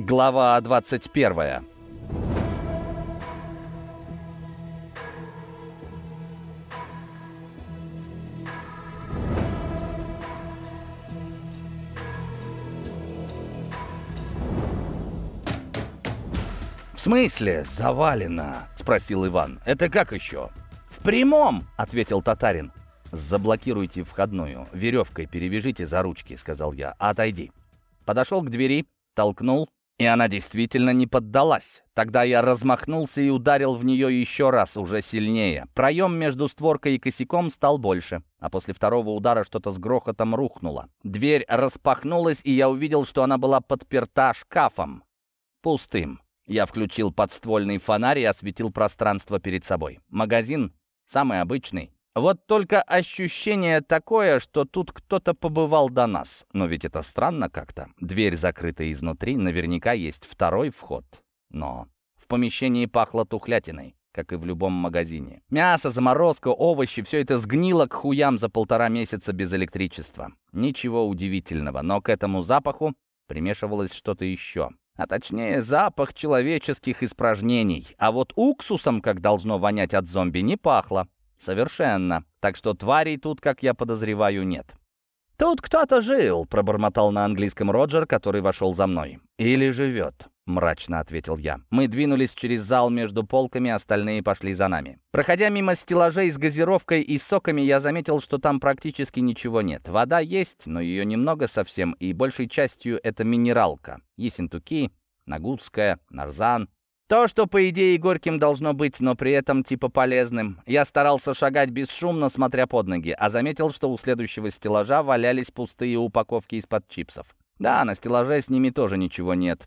Глава 21 «В смысле завалено?» — спросил Иван. «Это как еще?» «В прямом!» — ответил татарин. «Заблокируйте входную, веревкой перевяжите за ручки», — сказал я. «Отойди». Подошел к двери, толкнул, и она действительно не поддалась. Тогда я размахнулся и ударил в нее еще раз, уже сильнее. Проем между створкой и косяком стал больше, а после второго удара что-то с грохотом рухнуло. Дверь распахнулась, и я увидел, что она была подперта шкафом. Пустым. Я включил подствольный фонарь и осветил пространство перед собой. Магазин самый обычный, вот только ощущение такое, что тут кто-то побывал до нас. Но ведь это странно как-то. Дверь закрыта изнутри, наверняка есть второй вход. Но в помещении пахло тухлятиной, как и в любом магазине. Мясо, заморозка, овощи — все это сгнило к хуям за полтора месяца без электричества. Ничего удивительного, но к этому запаху примешивалось что-то еще. А точнее, запах человеческих испражнений. А вот уксусом, как должно вонять от зомби, не пахло. «Совершенно. Так что тварей тут, как я подозреваю, нет». «Тут кто-то жил», — пробормотал на английском Роджер, который вошел за мной. «Или живет», — мрачно ответил я. Мы двинулись через зал между полками, остальные пошли за нами. Проходя мимо стеллажей с газировкой и соками, я заметил, что там практически ничего нет. Вода есть, но ее немного совсем, и большей частью это минералка. Ессентуки, Нагутская, Нарзан, то, что, по идее, горьким должно быть, но при этом типа полезным. Я старался шагать бесшумно, смотря под ноги, а заметил, что у следующего стеллажа валялись пустые упаковки из-под чипсов. Да, на стеллаже с ними тоже ничего нет.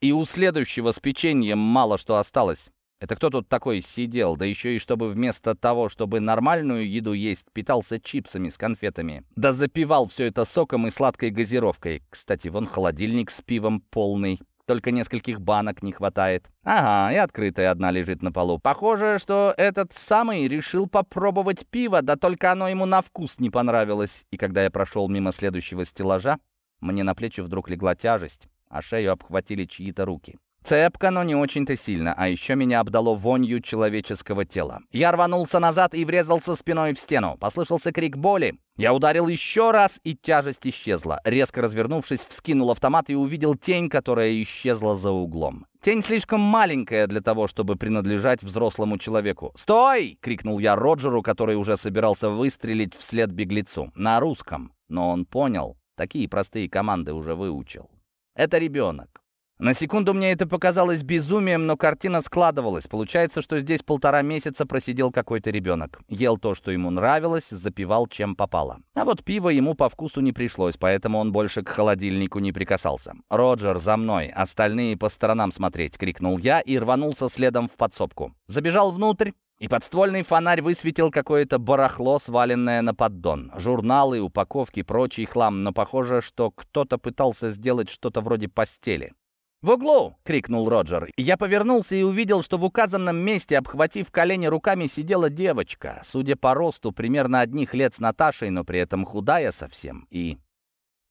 И у следующего с печеньем мало что осталось. Это кто тут такой сидел, да еще и чтобы вместо того, чтобы нормальную еду есть, питался чипсами с конфетами. Да запивал все это соком и сладкой газировкой. Кстати, вон холодильник с пивом полный. Только нескольких банок не хватает. Ага, и открытая одна лежит на полу. Похоже, что этот самый решил попробовать пиво, да только оно ему на вкус не понравилось. И когда я прошел мимо следующего стеллажа, мне на плечи вдруг легла тяжесть, а шею обхватили чьи-то руки. Цепко, но не очень-то сильно, а еще меня обдало вонью человеческого тела. Я рванулся назад и врезался спиной в стену. Послышался крик боли. Я ударил еще раз, и тяжесть исчезла. Резко развернувшись, вскинул автомат и увидел тень, которая исчезла за углом. Тень слишком маленькая для того, чтобы принадлежать взрослому человеку. «Стой!» — крикнул я Роджеру, который уже собирался выстрелить вслед беглецу. На русском. Но он понял. Такие простые команды уже выучил. Это ребенок. На секунду мне это показалось безумием, но картина складывалась. Получается, что здесь полтора месяца просидел какой-то ребенок. Ел то, что ему нравилось, запивал чем попало. А вот пиво ему по вкусу не пришлось, поэтому он больше к холодильнику не прикасался. «Роджер, за мной! Остальные по сторонам смотреть!» — крикнул я и рванулся следом в подсобку. Забежал внутрь, и подствольный фонарь высветил какое-то барахло, сваленное на поддон. Журналы, упаковки, прочий хлам, но похоже, что кто-то пытался сделать что-то вроде постели. «В углу!» — крикнул Роджер. Я повернулся и увидел, что в указанном месте, обхватив колени руками, сидела девочка, судя по росту, примерно одних лет с Наташей, но при этом худая совсем. И...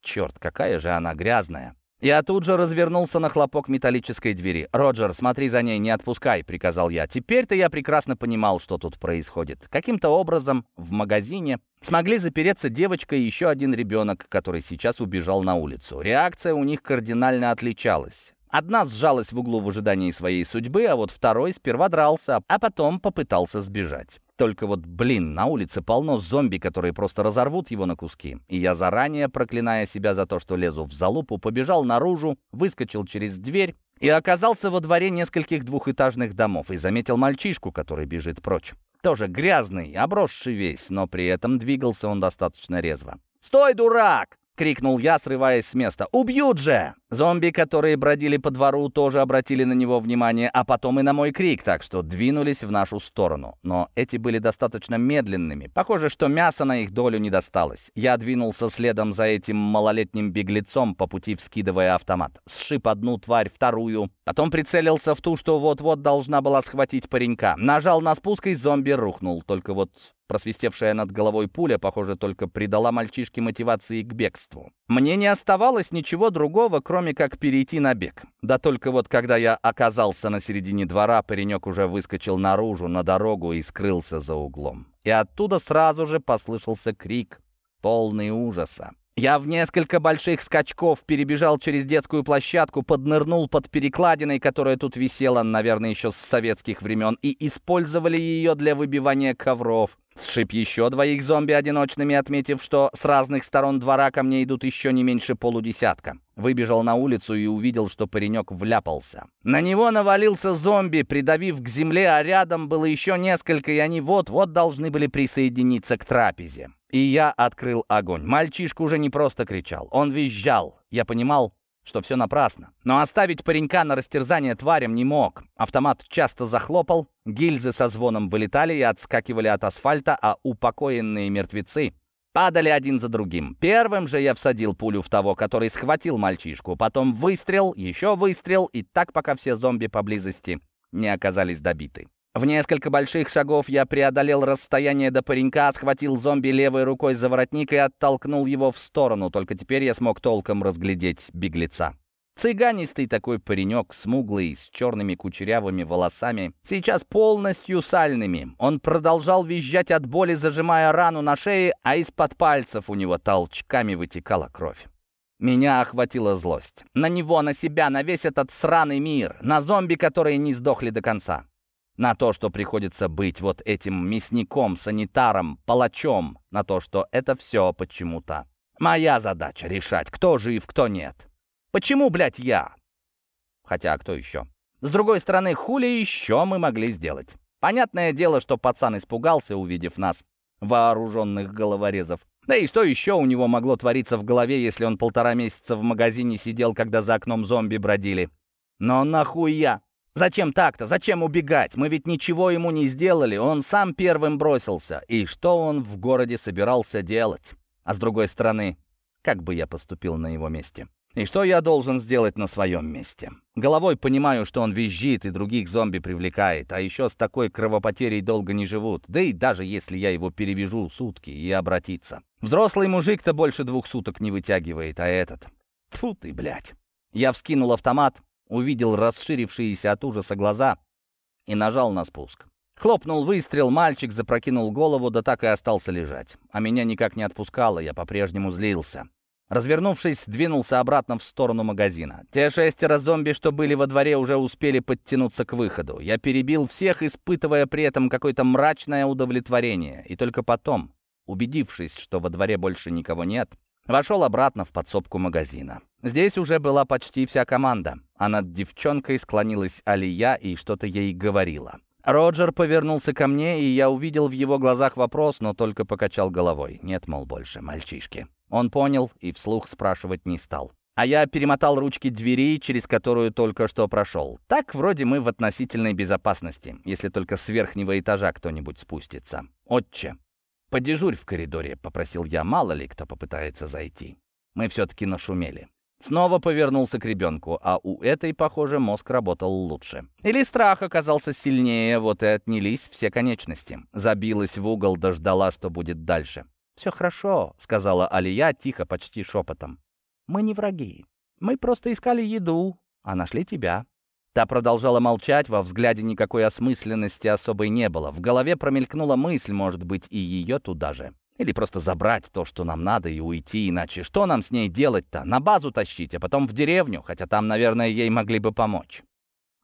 Черт, какая же она грязная. Я тут же развернулся на хлопок металлической двери. «Роджер, смотри за ней, не отпускай», — приказал я. Теперь-то я прекрасно понимал, что тут происходит. Каким-то образом в магазине смогли запереться девочка и еще один ребенок, который сейчас убежал на улицу. Реакция у них кардинально отличалась. Одна сжалась в углу в ожидании своей судьбы, а вот второй сперва дрался, а потом попытался сбежать. Только вот, блин, на улице полно зомби, которые просто разорвут его на куски. И я заранее, проклиная себя за то, что лезу в залупу, побежал наружу, выскочил через дверь и оказался во дворе нескольких двухэтажных домов и заметил мальчишку, который бежит прочь. Тоже грязный, обросший весь, но при этом двигался он достаточно резво. «Стой, дурак!» — крикнул я, срываясь с места. «Убьют же!» Зомби, которые бродили по двору, тоже обратили на него внимание, а потом и на мой крик, так что двинулись в нашу сторону. Но эти были достаточно медленными. Похоже, что мяса на их долю не досталось. Я двинулся следом за этим малолетним беглецом, по пути вскидывая автомат. Сшиб одну тварь, вторую. Потом прицелился в ту, что вот-вот должна была схватить паренька. Нажал на спуск, и зомби рухнул. Только вот Просвистевшая над головой пуля, похоже, только придала мальчишке мотивации к бегству. Мне не оставалось ничего другого, кроме как перейти на бег. Да только вот когда я оказался на середине двора, паренек уже выскочил наружу, на дорогу и скрылся за углом. И оттуда сразу же послышался крик, полный ужаса. Я в несколько больших скачков перебежал через детскую площадку, поднырнул под перекладиной, которая тут висела, наверное, еще с советских времен, и использовали ее для выбивания ковров. Сшиб еще двоих зомби одиночными, отметив, что с разных сторон двора ко мне идут еще не меньше полудесятка. Выбежал на улицу и увидел, что паренек вляпался. На него навалился зомби, придавив к земле, а рядом было еще несколько, и они вот-вот должны были присоединиться к трапезе. И я открыл огонь. Мальчишка уже не просто кричал, он визжал. Я понимал, что все напрасно. Но оставить паренька на растерзание тварям не мог. Автомат часто захлопал, гильзы со звоном вылетали и отскакивали от асфальта, а упокоенные мертвецы падали один за другим. Первым же я всадил пулю в того, который схватил мальчишку, потом выстрел, еще выстрел, и так пока все зомби поблизости не оказались добиты. В несколько больших шагов я преодолел расстояние до паренька, схватил зомби левой рукой за воротник и оттолкнул его в сторону. Только теперь я смог толком разглядеть беглеца. Цыганистый такой паренек, смуглый, с черными кучерявыми волосами, сейчас полностью сальными. Он продолжал визжать от боли, зажимая рану на шее, а из-под пальцев у него толчками вытекала кровь. Меня охватила злость. На него, на себя, на весь этот сраный мир, на зомби, которые не сдохли до конца на то, что приходится быть вот этим мясником, санитаром, палачом, на то, что это все почему-то. Моя задача — решать, кто жив, кто нет. Почему, блядь, я? Хотя, а кто еще? С другой стороны, хули еще мы могли сделать? Понятное дело, что пацан испугался, увидев нас, вооруженных головорезов. Да и что еще у него могло твориться в голове, если он полтора месяца в магазине сидел, когда за окном зомби бродили? Но нахуя? Зачем так-то? Зачем убегать? Мы ведь ничего ему не сделали, он сам первым бросился. И что он в городе собирался делать? А с другой стороны, как бы я поступил на его месте? И что я должен сделать на своем месте? Головой понимаю, что он визжит и других зомби привлекает, а еще с такой кровопотерей долго не живут. Да и даже если я его перевяжу сутки и обратиться. Взрослый мужик-то больше двух суток не вытягивает, а этот... Тьфу ты, блядь. Я вскинул автомат, увидел расширившиеся от ужаса глаза и нажал на спуск. Хлопнул выстрел, мальчик запрокинул голову, да так и остался лежать. А меня никак не отпускало, я по-прежнему злился. Развернувшись, двинулся обратно в сторону магазина. Те шестеро зомби, что были во дворе, уже успели подтянуться к выходу. Я перебил всех, испытывая при этом какое-то мрачное удовлетворение. И только потом, убедившись, что во дворе больше никого нет, вошел обратно в подсобку магазина. Здесь уже была почти вся команда, а над девчонкой склонилась Алия и что-то ей говорила. Роджер повернулся ко мне, и я увидел в его глазах вопрос, но только покачал головой. Нет, мол, больше мальчишки. Он понял и вслух спрашивать не стал. А я перемотал ручки двери, через которую только что прошел. Так вроде мы в относительной безопасности, если только с верхнего этажа кто-нибудь спустится. «Отче, подежурь в коридоре», — попросил я, мало ли кто попытается зайти. Мы все-таки нашумели. Снова повернулся к ребенку, а у этой, похоже, мозг работал лучше. Или страх оказался сильнее, вот и отнялись все конечности. Забилась в угол, дождала, что будет дальше. «Все хорошо», — сказала Алия тихо, почти шепотом. «Мы не враги. Мы просто искали еду, а нашли тебя». Та продолжала молчать, во взгляде никакой осмысленности особой не было. В голове промелькнула мысль, может быть, и ее туда же. Или просто забрать то, что нам надо, и уйти, иначе что нам с ней делать-то? На базу тащить, а потом в деревню, хотя там, наверное, ей могли бы помочь.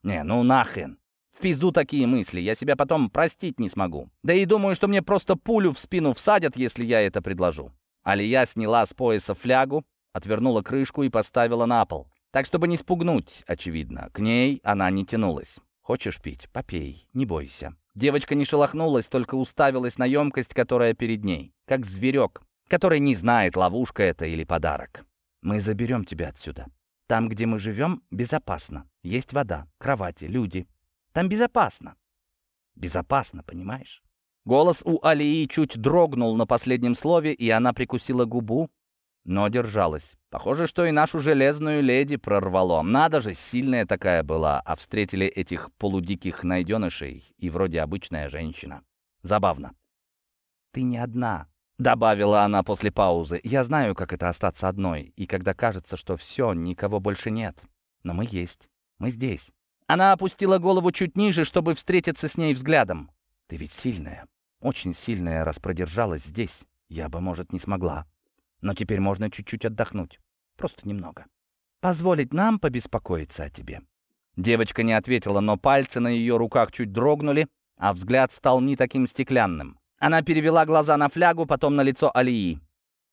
Не, ну нахрен. В пизду такие мысли, я себя потом простить не смогу. Да и думаю, что мне просто пулю в спину всадят, если я это предложу. Алия сняла с пояса флягу, отвернула крышку и поставила на пол. Так, чтобы не спугнуть, очевидно. К ней она не тянулась. «Хочешь пить? Попей, не бойся». Девочка не шелохнулась, только уставилась на емкость, которая перед ней, как зверек, который не знает, ловушка это или подарок. «Мы заберем тебя отсюда. Там, где мы живем, безопасно. Есть вода, кровати, люди. Там безопасно. Безопасно, понимаешь?» Голос у Алии чуть дрогнул на последнем слове, и она прикусила губу, но держалась. Похоже, что и нашу железную леди прорвало. Надо же, сильная такая была, а встретили этих полудиких найденышей, и вроде обычная женщина. Забавно. «Ты не одна», Добавила она после паузы. «Я знаю, как это остаться одной, и когда кажется, что все, никого больше нет. Но мы есть. Мы здесь». Она опустила голову чуть ниже, чтобы встретиться с ней взглядом. «Ты ведь сильная, очень сильная, раз продержалась здесь. Я бы, может, не смогла. Но теперь можно чуть-чуть отдохнуть. Просто немного. Позволить нам побеспокоиться о тебе». Девочка не ответила, но пальцы на ее руках чуть дрогнули, а взгляд стал не таким стеклянным. Она перевела глаза на флягу, потом на лицо Алии.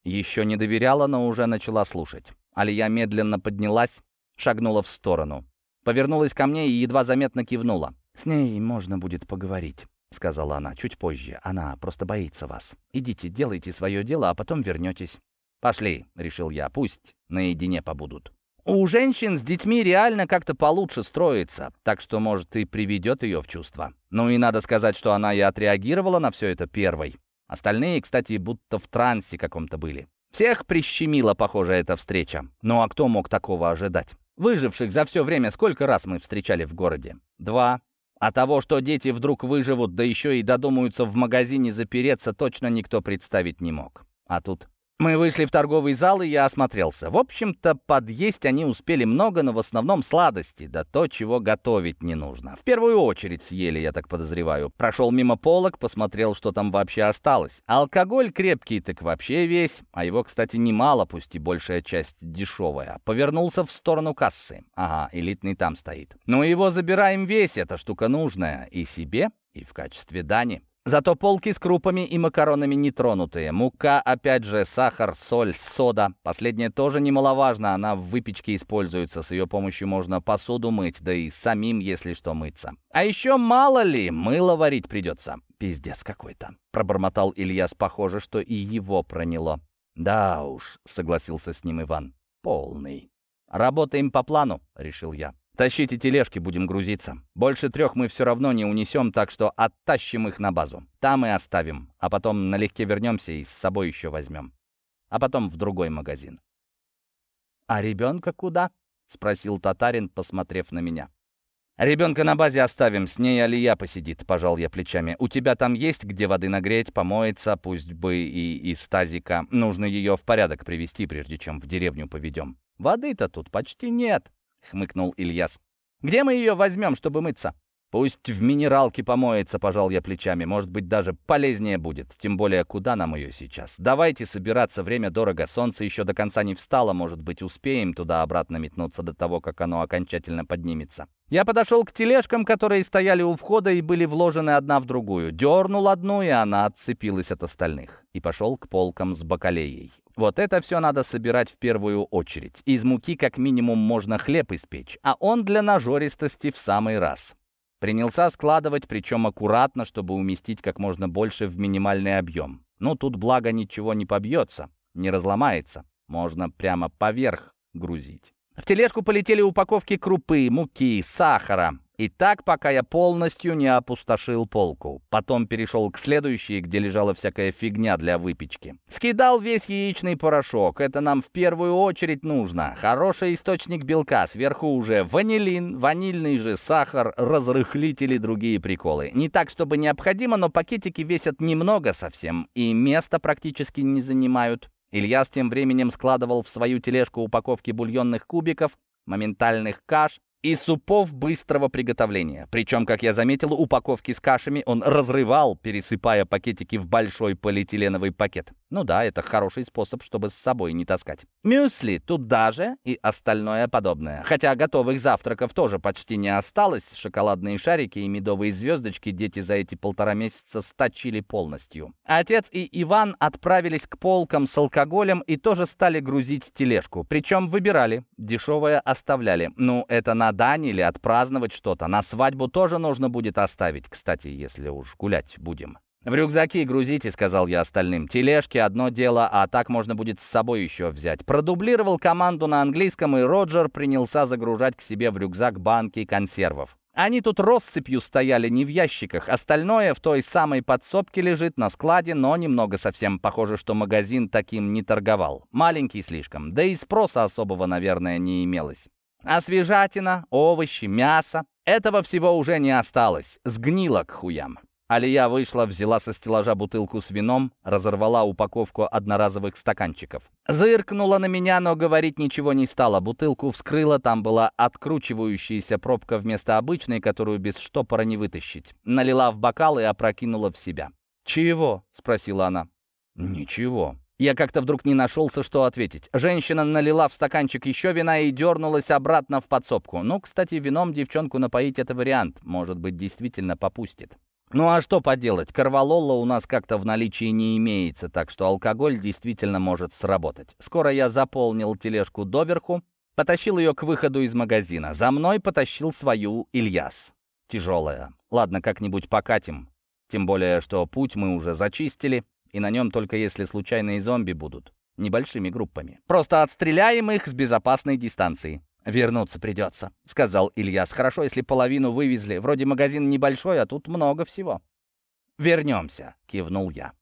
Еще не доверяла, но уже начала слушать. Алия медленно поднялась, шагнула в сторону. Повернулась ко мне и едва заметно кивнула. «С ней можно будет поговорить», — сказала она чуть позже. «Она просто боится вас. Идите, делайте свое дело, а потом вернетесь». «Пошли», — решил я, — «пусть наедине побудут». У женщин с детьми реально как-то получше строится, так что, может, и приведет ее в чувство. Ну и надо сказать, что она и отреагировала на все это первой. Остальные, кстати, будто в трансе каком-то были. Всех прищемила, похоже, эта встреча. Ну а кто мог такого ожидать? Выживших за все время сколько раз мы встречали в городе? Два. А того, что дети вдруг выживут, да еще и додумаются в магазине запереться, точно никто представить не мог. А тут мы вышли в торговый зал, и я осмотрелся. В общем-то, подъесть они успели много, но в основном сладости, да то, чего готовить не нужно. В первую очередь съели, я так подозреваю. Прошел мимо полок, посмотрел, что там вообще осталось. Алкоголь крепкий так вообще весь, а его, кстати, немало, пусть и большая часть дешевая. Повернулся в сторону кассы. Ага, элитный там стоит. Ну его забираем весь, эта штука нужная. И себе, и в качестве дани. Зато полки с крупами и макаронами нетронутые. Мука, опять же, сахар, соль, сода. Последнее тоже немаловажно, она в выпечке используется. С ее помощью можно посуду мыть, да и самим, если что, мыться. А еще, мало ли, мыло варить придется. Пиздец какой-то. Пробормотал Ильяс, похоже, что и его проняло. Да уж, согласился с ним Иван. Полный. Работаем по плану, решил я. Тащите тележки, будем грузиться. Больше трех мы все равно не унесем, так что оттащим их на базу. Там и оставим, а потом налегке вернемся и с собой еще возьмем. А потом в другой магазин. «А ребенка куда?» — спросил татарин, посмотрев на меня. «Ребенка на базе оставим, с ней Алия посидит», — пожал я плечами. «У тебя там есть где воды нагреть, помоется, пусть бы и из тазика. Нужно ее в порядок привести, прежде чем в деревню поведем. Воды-то тут почти нет». — хмыкнул Ильяс. «Где мы ее возьмем, чтобы мыться?» «Пусть в минералке помоется», — пожал я плечами. «Может быть, даже полезнее будет. Тем более, куда нам ее сейчас? Давайте собираться, время дорого. Солнце еще до конца не встало. Может быть, успеем туда-обратно метнуться до того, как оно окончательно поднимется». Я подошел к тележкам, которые стояли у входа и были вложены одна в другую. Дернул одну, и она отцепилась от остальных. И пошел к полкам с бакалеей. Вот это все надо собирать в первую очередь. Из муки как минимум можно хлеб испечь, а он для нажористости в самый раз. Принялся складывать, причем аккуратно, чтобы уместить как можно больше в минимальный объем. Ну, тут благо ничего не побьется, не разломается. Можно прямо поверх грузить. В тележку полетели упаковки крупы, муки, сахара. И так, пока я полностью не опустошил полку. Потом перешел к следующей, где лежала всякая фигня для выпечки. Скидал весь яичный порошок. Это нам в первую очередь нужно. Хороший источник белка. Сверху уже ванилин, ванильный же сахар, разрыхлители, другие приколы. Не так, чтобы необходимо, но пакетики весят немного совсем. И места практически не занимают. Илья с тем временем складывал в свою тележку упаковки бульонных кубиков, моментальных каш, и супов быстрого приготовления. Причем, как я заметил, упаковки с кашами он разрывал, пересыпая пакетики в большой полиэтиленовый пакет. Ну да, это хороший способ, чтобы с собой не таскать. Мюсли туда же и остальное подобное. Хотя готовых завтраков тоже почти не осталось. Шоколадные шарики и медовые звездочки дети за эти полтора месяца сточили полностью. Отец и Иван отправились к полкам с алкоголем и тоже стали грузить тележку. Причем выбирали. Дешевое оставляли. Ну, это на дань или отпраздновать что-то. На свадьбу тоже нужно будет оставить, кстати, если уж гулять будем. «В рюкзаки грузите», — сказал я остальным. «Тележки — одно дело, а так можно будет с собой еще взять». Продублировал команду на английском, и Роджер принялся загружать к себе в рюкзак банки консервов. Они тут россыпью стояли не в ящиках, остальное в той самой подсобке лежит на складе, но немного совсем похоже, что магазин таким не торговал. Маленький слишком, да и спроса особого, наверное, не имелось. А свежатина, овощи, мясо — этого всего уже не осталось, сгнило к хуям. Алия вышла, взяла со стеллажа бутылку с вином, разорвала упаковку одноразовых стаканчиков. Зыркнула на меня, но говорить ничего не стала. Бутылку вскрыла, там была откручивающаяся пробка вместо обычной, которую без штопора не вытащить. Налила в бокал и опрокинула в себя. «Чего?» — спросила она. «Ничего». Я как-то вдруг не нашелся, что ответить. Женщина налила в стаканчик еще вина и дернулась обратно в подсобку. Ну, кстати, вином девчонку напоить — это вариант. Может быть, действительно попустит. Ну а что поделать, корвалола у нас как-то в наличии не имеется, так что алкоголь действительно может сработать. Скоро я заполнил тележку доверху, потащил ее к выходу из магазина. За мной потащил свою Ильяс. Тяжелая. Ладно, как-нибудь покатим. Тем более, что путь мы уже зачистили, и на нем только если случайные зомби будут. Небольшими группами. Просто отстреляем их с безопасной дистанции. «Вернуться придется», — сказал Ильяс. «Хорошо, если половину вывезли. Вроде магазин небольшой, а тут много всего». «Вернемся», — кивнул я.